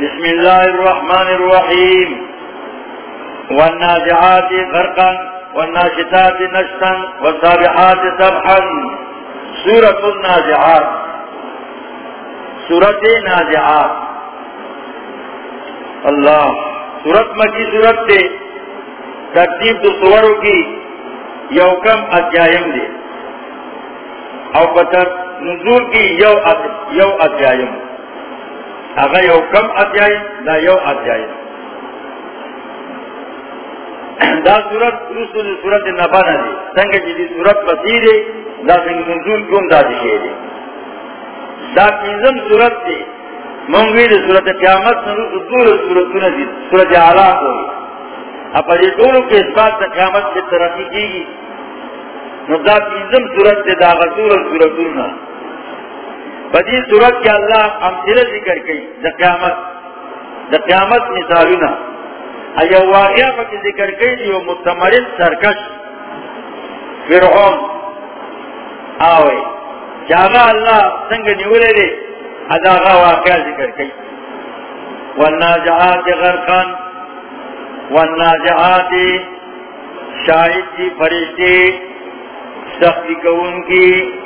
بسم الله الرحمن الرحيم. والنازعات غرقا، والناشطات نشطا والسابحات سبحا سورة النازعات سورة نازعات اللہ، سورت مکی سورت دے ترتیب دو سوروں کی یو کم ادھیایم دے. او پتر نزول کی یو یو ادھیایم اگر یو کم ادھیایم دا یو ادھیایم دا صورت سورت رسول سورت نبانا دے سنگ جی دی سورت بسی دے دا سنگ نزول کم دا دشے دے دا کیزم سورت دے منگوی دی صورت قیامت نروس دور صورتون دی. صورت علا ہوئی اپا دی دورو کے اس بات قیامت سے ترقی کی گی. نبدا پیزم صورت دی داغ دور صورتون بدی صورت کے اللہ امثلہ ذکر کی دا قیامت دا قیامت مثالونا۔ ایو واقعہ پا ذکر کی دیو متمرد سرکش۔ فرعون، آوے۔ جاگا اللہ سنگ نیولے دے اداغا واقعہ ذکر کی والناجعات غرقان والناجعات شاہد کی فرشتے، سختی کون کی۔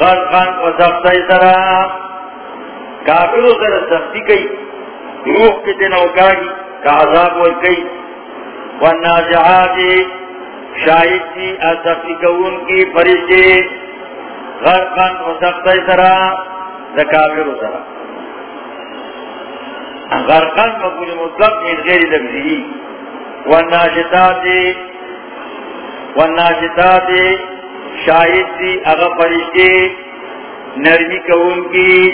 غرقان و سختی سرا. کافروں سر سختی کی روح کے دن اوکاگی، کا عذاب وہ کی والناجعات شاہد کی سختی کون کی فرشتے. غرقان و سختی سرا دکاویر سرا. غرقان مقبول مطلق من غیر لفظی والناشتات والناشتات شاہد دی اغا فرشتے نرمی کون کی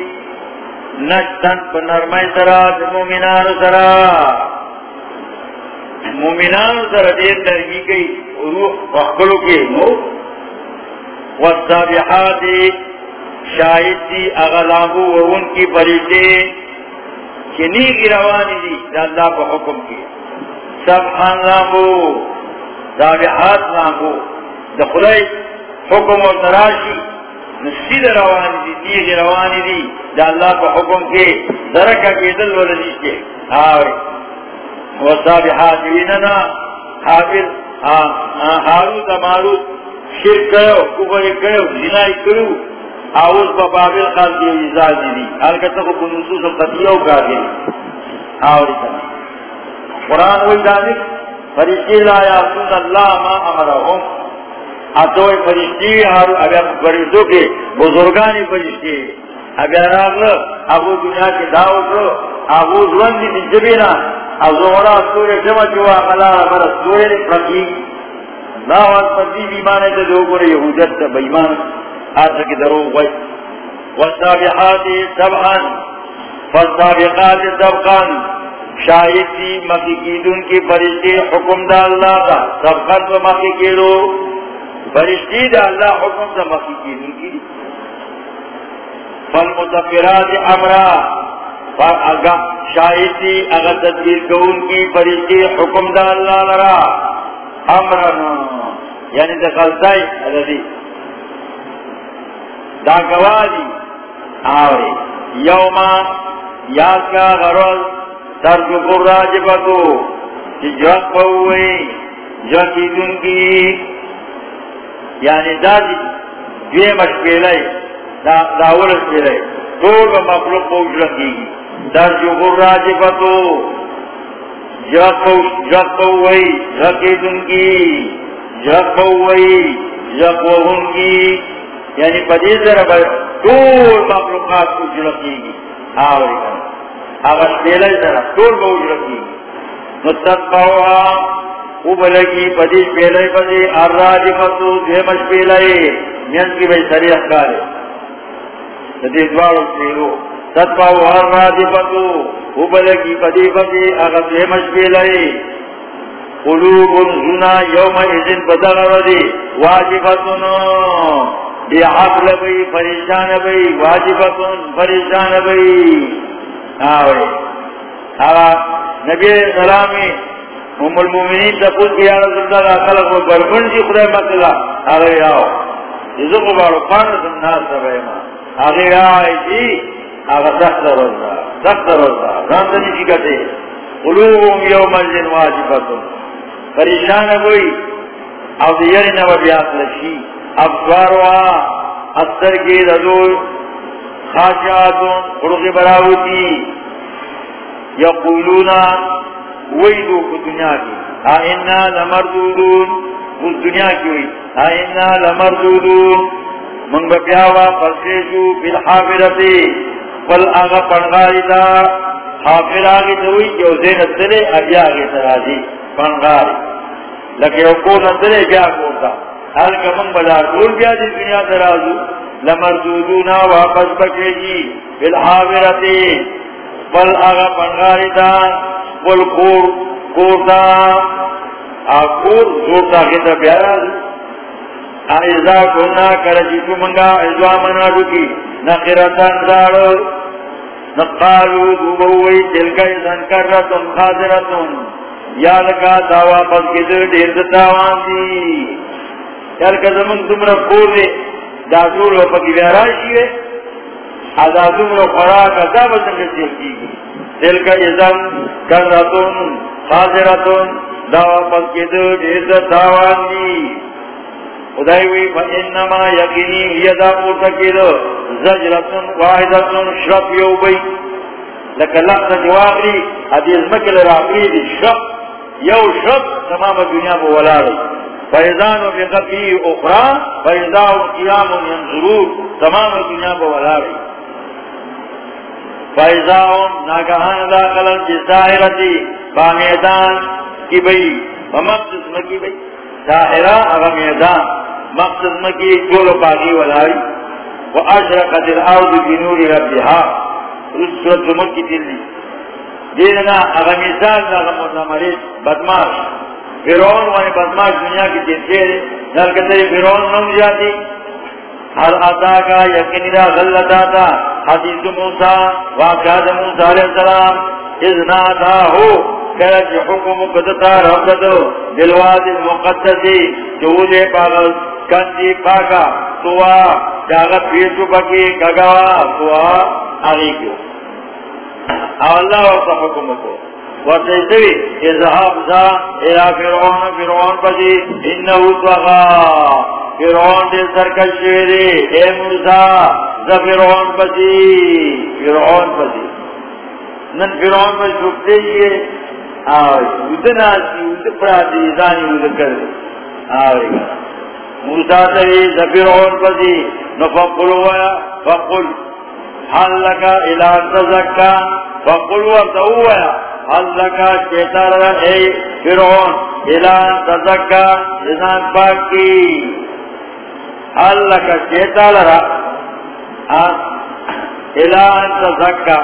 نشتن پر نرمی سرا مومنان سرا. مومنان سرا دیر نرمی کئی، روح وقلو کے مو والصابحات شاہد دی اغلابو و ان کی فرشتے چنی کی روانی دی، دا اللہ کو حکم کی. سب خان لامبو دابحات لامبو. دا حکم و تراشی. نسید روانی دی دیگی روانی دی. دا اللہ کو حکم کی درکا کی دل و لنیش کے. آوری و صابحات ویننا، حافظ حاروت، ماروت، شرک کرو، کفر کرو، زنائی کرو. آوز با بابل خال دیو ازاز دی. حالکتا کو بنوسوس قطیعو کا دی آوری سنا قرآن وی دانک فرشتی لا یاسون اللہ ما امرہم. اتوی فرشتی حارو اگر فرشتو کے بزرگانی فرشتی، اگر آگل اگو دنیا کی دعوت رو اگو زوندی دی جبینا ازورا سوری جمع جوا ملا امر سوری فقی دعوت فرشتی بیمانے تا دو گوری یہودت تا بیمان۔ آتا کی دروغ وی والسابحات سبحا فالسابقات سبقا شاہد تی مکی کیدون کی فرشتی حکم دا اللہ دا۔ سبقا تو مکی کیدو فرشتی دا اللہ حکم دا مکی کیدون کی فالمتفرات امرا فاگا شاہد تی اگر تدبیر کون کی فرشتی حکم دا اللہ لرا. امرنا یعنی دخلتائی حضرتی دا گوادی آوری. یوما یاد کا غرض ترجو پر راجبتو. چی جرق پوئی جرقی دن کی. یعنی دا دی دوی مشکلی دا داول شکلی دور مخلوق پوچ رکھی گی ترجو پر راجبتو جرق پوئی جرقی دن کی؟ جرق پوئی جرق وہن کی؟ یعنی پدی ذرا ٹول مخلوقات کو جلکی گی آوری کن اگر پیلے ذرا ٹول کو جلکی گی مستقبعوها اوبلگی پدی پیلے پدی اراجی فتو دیمش پیلے مین کی بھئی سریح کارے پدی دوارو سیرو تتبعوها اراجی فتو اوبلگی پدی پدی اگر دیمش پیلے قلوب زنا یوم ایزن بدل ردی واجفتنو بی عقل بی پریشان بی واجبتن پریشان بی آوے آوے نبی سلامی ام المومنین تقول کی یا رسول اللہ خلق و بربن جی خدای مطلع آگے آو جزو کو بارو پانس الناس سبائے ما. آگے آئے جی. آگے سخت رضا سخت روزہ راندنی کی کتے قلوبهم یوم الجن واجبتن. پریشان ہوئی. اب دیر نوبیات لشی. اب سواروا اثر کی رضوی خاشعاتن. قرق براوتی. یقولون ویدو کو دنیا کی آئینا لمردودون. اس دنیا کی ہوئی آئینا لمردودون. من بپیاوا پسیشو بالحافرتی پل آغا پنگاری دا. حافر آگی دوئی جو زین اتلے ابی آگی ترازی پنگاری لکہ اکون اتلے بیا کوتا حال کا من بلا دول بیا دی دنیا ترازو لمردودونا واپس بکے جی بالحافرتی پل آغا پنگاری دا. پل کور کور آکور منگا ایزوا منا دارو. نقالو دوبوئی تلکا کرتن خاضرتن یا لکا دعوا پس کدر دیر دتاوان دی. یالکا زمان تمرا کور دے دازور و پکی بیاراشی وے ازازم خوراک بسنگ کی تلکا ایزن کرتن خاضرتن دعوا پس کدر دیر دتاوان دی خدایوی فإنما یقینی یدا مرتکید زجرتن، واحدتن، شرف یو بی. لکه لحظ جواغری حدیث مکل راقری دی، شرف، یو شرف تمام دنیا بو ولاری فیضان و بقفی اخرى فیضان و قیام و ینظرور تمام دنیا بو ولاری فیضان ناگہان داخلن جس دائرتی بامیدان کی بئی ومقصد مکی بئی دائرہ اغا میدان، مقصد مکی جولو باقی ولائی۔ و اشرقت الارض بنور ربها۔ رسولت مکی دلی۔ دیدنا اغا مثال اغا مدنمریت بدماش۔ فرعون وانی بدماش دنیا کی جنسے دے نرکتری فرعون نم جاتی۔ ہر آتا کا یقینی را غلطا تا حدیث موسیٰ واقعات موسیٰ علیہ السلام اذنا تھا ہو کرج حکم قدتا ربدو دلواد المقدسی، جو دے پاگل، کندی پاکا سوا جاگا پیسو پکی گگوا سوا آگی کیو اللہ وقت حکم کو۔ ورسیسوی اذهاب ذا الى فرعون فرعون پسی انہو توغا فرعون دل سرکش شویدی اے موسیٰ ذا فرعون پسی فرعون پسی. نن فرعون پسی شکتے یہ آوری ودنا سی ود پراتی زانی ود کردی آوری گنا موسیٰ تری زفرعون پسی. نفقل ویا فقل. حل لکا الہ تزکا. فقل ورطا ویا حل لکا شیطان را اے فرعون، الہ تزکا ازان پاک کی حل لکا شیطان را ہاں؟ الہ تزکا.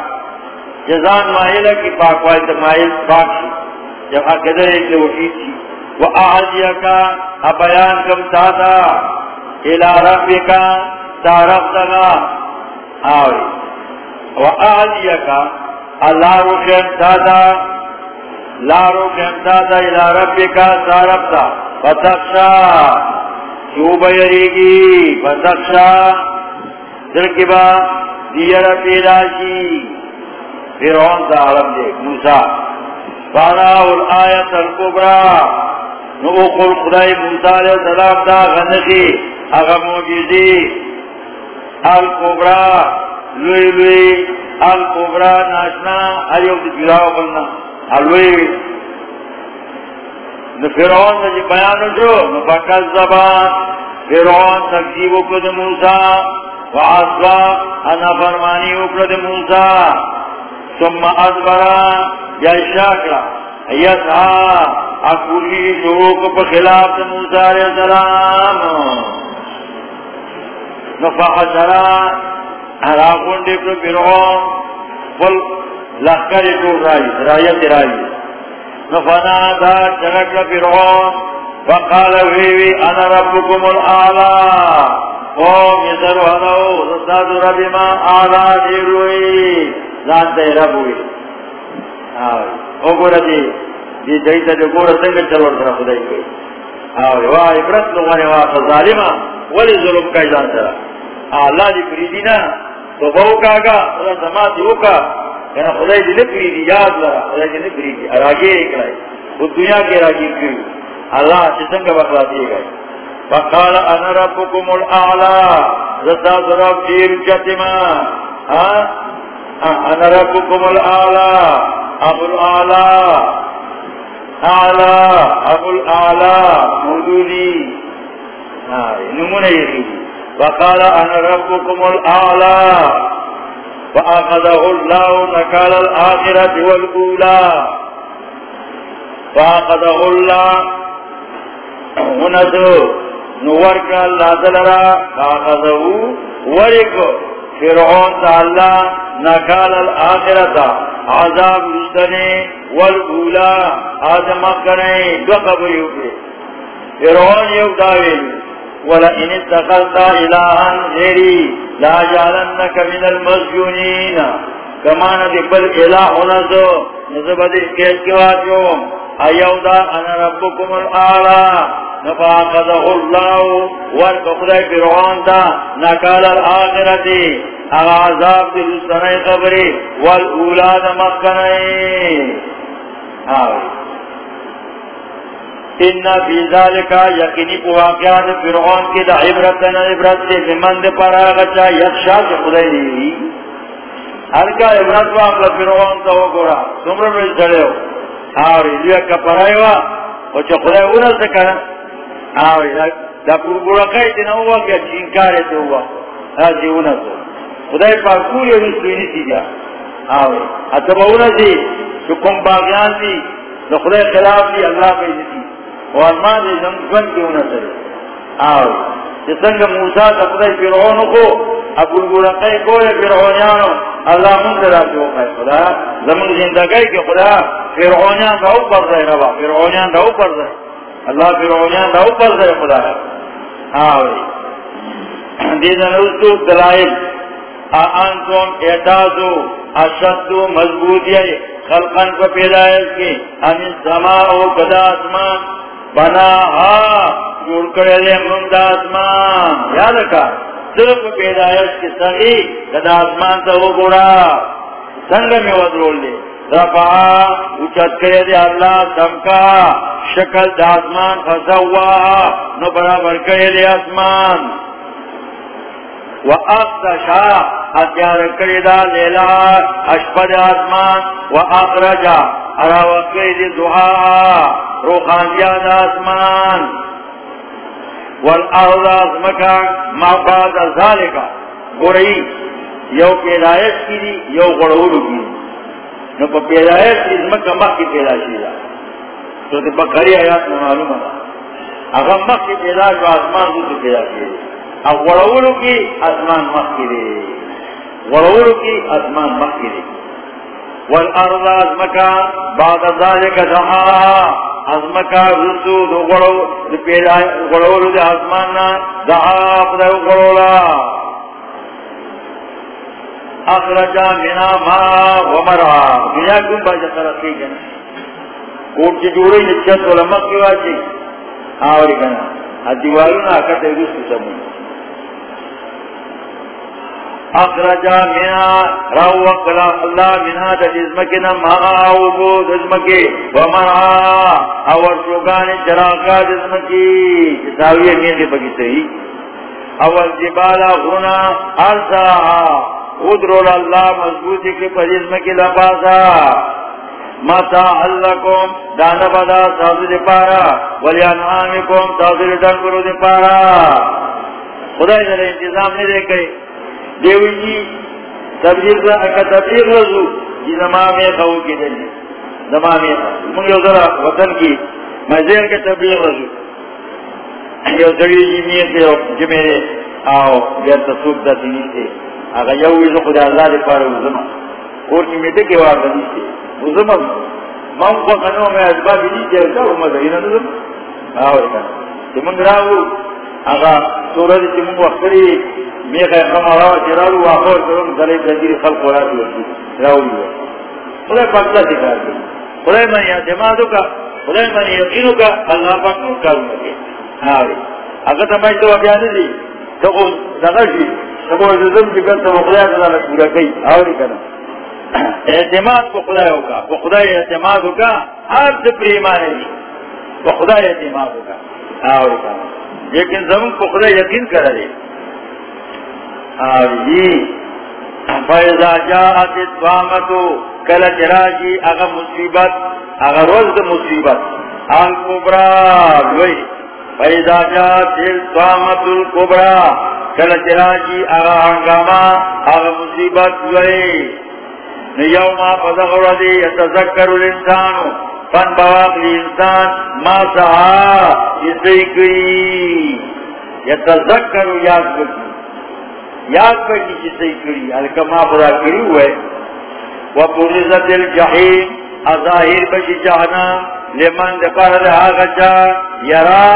جزان مائلہ کی پاک وائی مائل پاک شی. جب آقدر ایک لوٹی تھی وآہدیکا جی ابیان کم تاتا الہ الى ربکا تارف دگا آوری جی وآہدیکا اللہ رکھم تاتا لا رکھم تاتا الہ الى ربکا تارف دا فتخشا. چوب یریگی فتخشا. درکبا دیر پیدا پیداشی فرعون تا عالم دیکھ موسیٰ۔ فانا والآیت القبرہ نو قل خدای موسیٰ علیہ السلام دا غنقی، اغا موجزی القبرا لوی لوی القبرا ناشنا ایو دی جراو بلنا۔ الوی۔ نو فرعون دا جی بیانو جو نو بکل زبان۔ فرعون تکذیب اکرد موسیٰ۔ وعصوا انا فرمانی اکرد موسیٰ، ثم ازبرا یا شاکرا، یسعا، اکولی شروع کو خلاف موسیٰ علیہ السلام. نفحشرا اراغون دیکھو فرعون، فل لخکر کو رائی رائیت رائی. نفنا دا چرک فرعون وقال ویوی، انا ربکم الاعلا قوم ربی ما او گورا دی. دی دیتا جو گورا سنگر چلور سر خدای کوئی عبرت لغانی ظالمہ ولی ظلم اللہ دی تو بہو کاگا اللہ سماتی خدای دی یاد لرا. خدای دی وہ دنیا کے اراغیر کیوں اللہ چسنگ بخلا دیے گئے فقال انا ربكم الاعلى. زتا ضرب دیر جتما. ها؟ انا ربكم الاعلى. ابو الاعلى. اعلى. ابو الاعلى. مودودی. نمونه یقی وقال انا ربكم الاعلى. فاخذه الله نكال الاخره والاولى فاخذه الله. ونذو نور کا اللہ دلرا کاغذہو ورکو فرعون تا اللہ نکال الاخرتا عذاب رسدنے والاولا آدم اکنے دو قبری اکرے فرعون یو داویل ولئن اتخلتا الہا غیری، لا جعلنک من المسجونین. کمانا دی بل الہ ہونا نزو نزبت اس کے اتکواجو ایودا انا ربکم الاعلا نفاقده اللہ ورک خدای فرعون دا. نکال الاخرتی اغا عذاب دی رسنائی قبری والاولاد مکنائی آوی انہا فی ذالکا یقینی پو واقعات فرعون کی دا عبرتنا عبرت دی بمند پر آغا چا یخشا چا خدای دیوی ہر کا عبرت واقع فرعون تا ہو گورا؟ سمرم رج جڑے ہو. آوی لیو کپرائی وا وچا خدای اونا سکنا دا دینا ہوا تو ہوا ایسی ہونا تو خدای پاک کوئی سوینی سی جا آوے اتبا ہونا سی جو کم باغیان سی جو خدای خلاف لی اللہ پہ دیتی وہ دی کی جسنگ موسیٰ تا خدای کو ابو البرقائی کو یا اللہ منترا جو خواہ خدا. زمن زندگائی کے خدا فرعونیان دا اوپر دے ربا فرعونیان دا اوپر دے اللہ فرعونیان دا اوپر دے خدا. ہے آوری. دیدن اوستو دلائل. آنتون اعتازو اشدو مضبوطی خلقن کو پیدایت کی. امین سماعو کدا اسمان بنا ہا جوڑ کرے لے مند آسمان. یاد رکھا صرف پیدایت کی سنگی کدا اسمان تا وہ گوڑا سنگ میں ودرول لے۔ رفعا اچھت کرے دے اللہ دمکا شکل دا آسمان فسوا نو برابر کرے دے آسمان۔ و اقتشا اتیار کرے دا لیلا اشپد آسمان۔ و اقرجا اراوت دے دعا روخان دیا آسمان۔ والارض ازمکا ما بعد ذالکا گوری یو پیدایت کی دی یو غڑولو کی دی نو پا پیدایت چیز مکہ مخ کی پیدا شیدہ تو تی بکری آیات میں معلوم ہے اگر مخ کی پیدا جو آسمان دو تو پیدا شیدہ اب وڑاولو کی آسمان مخ کی دے وڑاولو کی آسمان مخ کی دے والارض ازمکا بعد ذالک دعا ازمکا رسو دو وڑو دو پیدا وڑاولو دے آسمان دعا پدہ وڑولا اخرجا منا ما ومرا دنیا کیوں باجا ترقی کنا کوٹ کی جوڑی نچت علماء کی. واجی آوری کنا دیوالونا اکت ایگوس کی سمون. اخرجا منا رو وقلا اللہ منا دا جزمکنا ما آوبو جزمکی ومرا اور شوگانی چراقا جزمکی. جساوی امیدی بکی صحیح اول جبالا غنا ارسا. ادرول اللہ مضبوطی کی پریزم کی لباسا. متا اللکم دانا بدا سازو دی پارا. ولی انعامکم سازو دی ڈنگرو دی پارا. خدای در انتظام نہیں دے گئے دیوی جی تبلیغ دا اکا تبلیغ رضو جی زمامی خواہ کی دلی زمامی من یو ذرا وطن کی، میں زیر کے تبلیغ رضو یو ذری جی میر دے جمیرے جی آو گیر تصوب دا تینی سے اگر یو ویزو خدا اللہ دے پارے وزما اور کی میٹے کے وارد نیستے۔ وزما من کو کنو میں ازبابی نیستے ارکا وما زہینا نظم آوے کنا تو من راو اگر سورت چی من وقتری میخ اقام راو چی راو واقور خلق خدا جی. خدا کا خدا کا، اللہ پاکتو اگر تمہیں تو ابیانے دی تو کی جی، جی، پورا اعتماد کو خدا ہوگا وہ خدا اعتماد ہوگا آپ سے پریمان ہے وہ خدا اعتماد ہوگا لیکن زمین کو خدا یقین کر رہے اور فیضا جاءت الطامتو کل چراجی اگر مصیبت اگر وزد مصیبت. آن کبرا، لوئی. فیضا جاءت الطامت الکبرا کل چراجی اگر ہنگاما اگر مصیبت، لوئی. نیوما پدغور دی یتذکر الانسانو فن بواق لی انسان، ما سعا اسی کری. یتذکر یاد بکی یاد بکی جسی کری الکما خدا کری ہوئے وپرزت الجحیم اظاہر بشی جہنم لمن دفر لہا غچا یرا.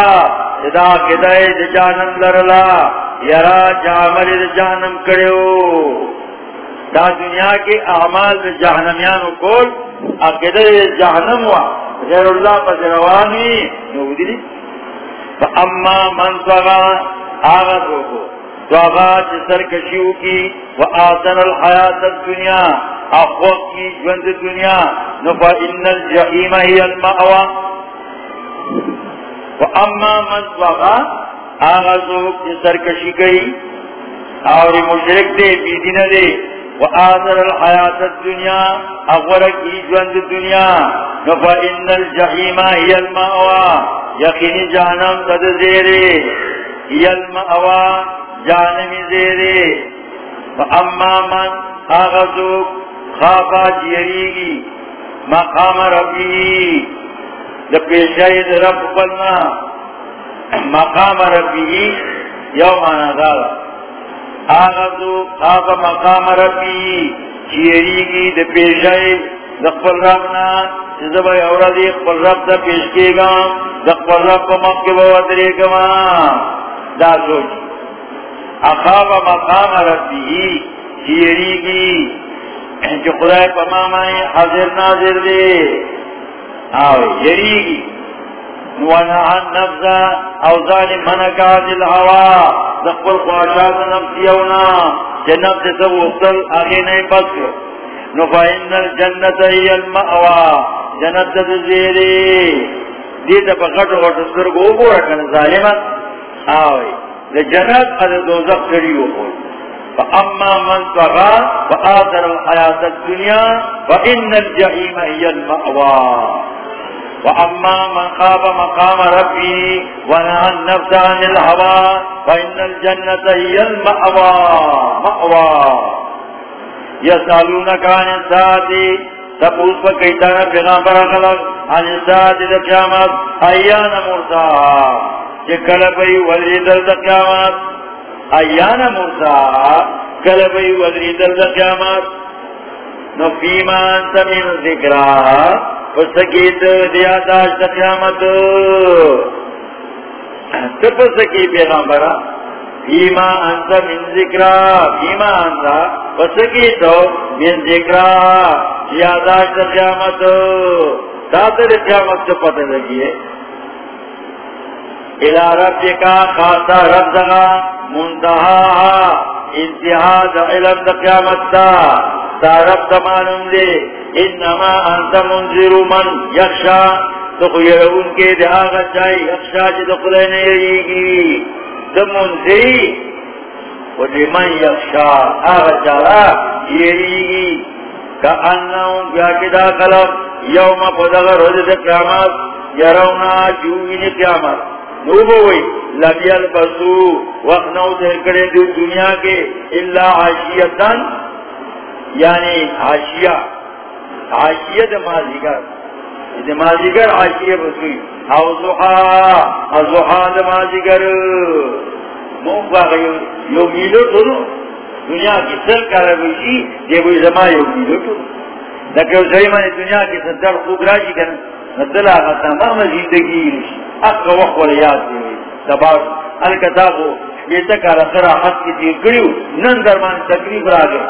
ادا قدائی جانم لرلا یرا جامل جانم کڑیو دا دنیا کے اعمال دی جہنمیان کو عقیدہ جہنم ہوا غیر اللہ پر روانی نو نودی اما من سغا آغاز کو تو سرکشیو کی و آسن الحیات الدنیا، اخوق کی جوند دنیا نفا ان الجحیم ہی المعوا و اما من سغا آغاز سرکشی گئی اور مشرک دے، بیدین دے. وآذر الحیات الدنیا، اغورک ایجوند دنیا نفا ان الجحیمہ ہی المعوا یقینی جانم تد زیرے، ہی المعوا جانمی زیرے۔ فاما من آغزوک خافا جیریگی، مقام ربی دا پیشاید رب قلنا مقام ربی یومانا دارا آغازو آغا مقام ربی چیری کی دا پیشائی دا قبل ربنا چیزبای اورا دی قبل رب دا پیش کے گا دا قبل رب کو مقی بودرے گا دا سوچی۔ اخاب مقام ربی چیری کی جو خدای پمامائی حضر ناظر دے آوے یری کی ونعن نفسا او ظالم منکا دل ہوا دقل خواشات نفسیونا جنب سے سب اختل آگے نہیں پس کر. نفائن الجنت ای المعوا جنت سے زیرے دیتا پا خط غٹ سرگو گو رکھن ظالمت آوئی جنت لجنت قد دوزق کریو خوئی فاما من طغى فآثر الحياة الدنيا فإن الجحيم هي المأوى۔ وأما من خاف مقام ربي ونهى النفس عن الهوى فإن الجنة هي المأوى۔ مأوى۔ يسألونك عن الساعة، تقول فكيتنا بغامر خلق عن الساعة لقيامات أيان مرساها جكال وليد القيامات أيان مرساها كال وليد القيامات نفيما أنت من ذكرها پسکیت دیا داشت قیامت۔ تپسکی پیغمبرا فیما انتا من ذکرہ فیما انتا پسکیتو من ذکرہ دیا داشت قیامت۔ تاتر قیامت سے پتہ لگیے الى رب کا خاصا رب دغا منتہا، انتہا دا علم دا قیامت دا تا رب دا معلوم دے، انما انت منذر من یخشا، تو خیر ان کے دہاغ چاہی، یخشا چی دخلے نیری گی، تو منذری و لمن یخشا، آغا چارا یری گی کا انہوں کیا کدا خلق یوم پدغ رجد قیامت، یرونا قیامت نوبو وی لبی البسو وقت نو تحکڑے دو دنیا کے اللہ عاشیتن یعنی عاشیہ عاشیہ دمازیگر دمازیگر عاشیہ بسوئی، او زحا او زحا دمازیگر موقع غیو، یو میلو تنو دنیا کی سر کاربوشی دے بوئی زمان یو میلو تنو لیکن اس زیمان دنیا کی سر در خوب راجی کرن ندل آغا تمام زندگی رشی اقا وقت والا یاد دیوئی دباغ الکتابو یہ تک آرہ سراحت کی جی دیر گریو نن درمان تکریف را گئے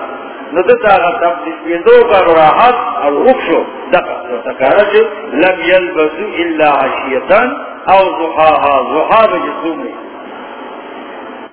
ندتا آغا غتم دو کا راحت اور رخشو دقا تکارج لم یلبسو اللہ عشیتن او زحاها زحاب جسومی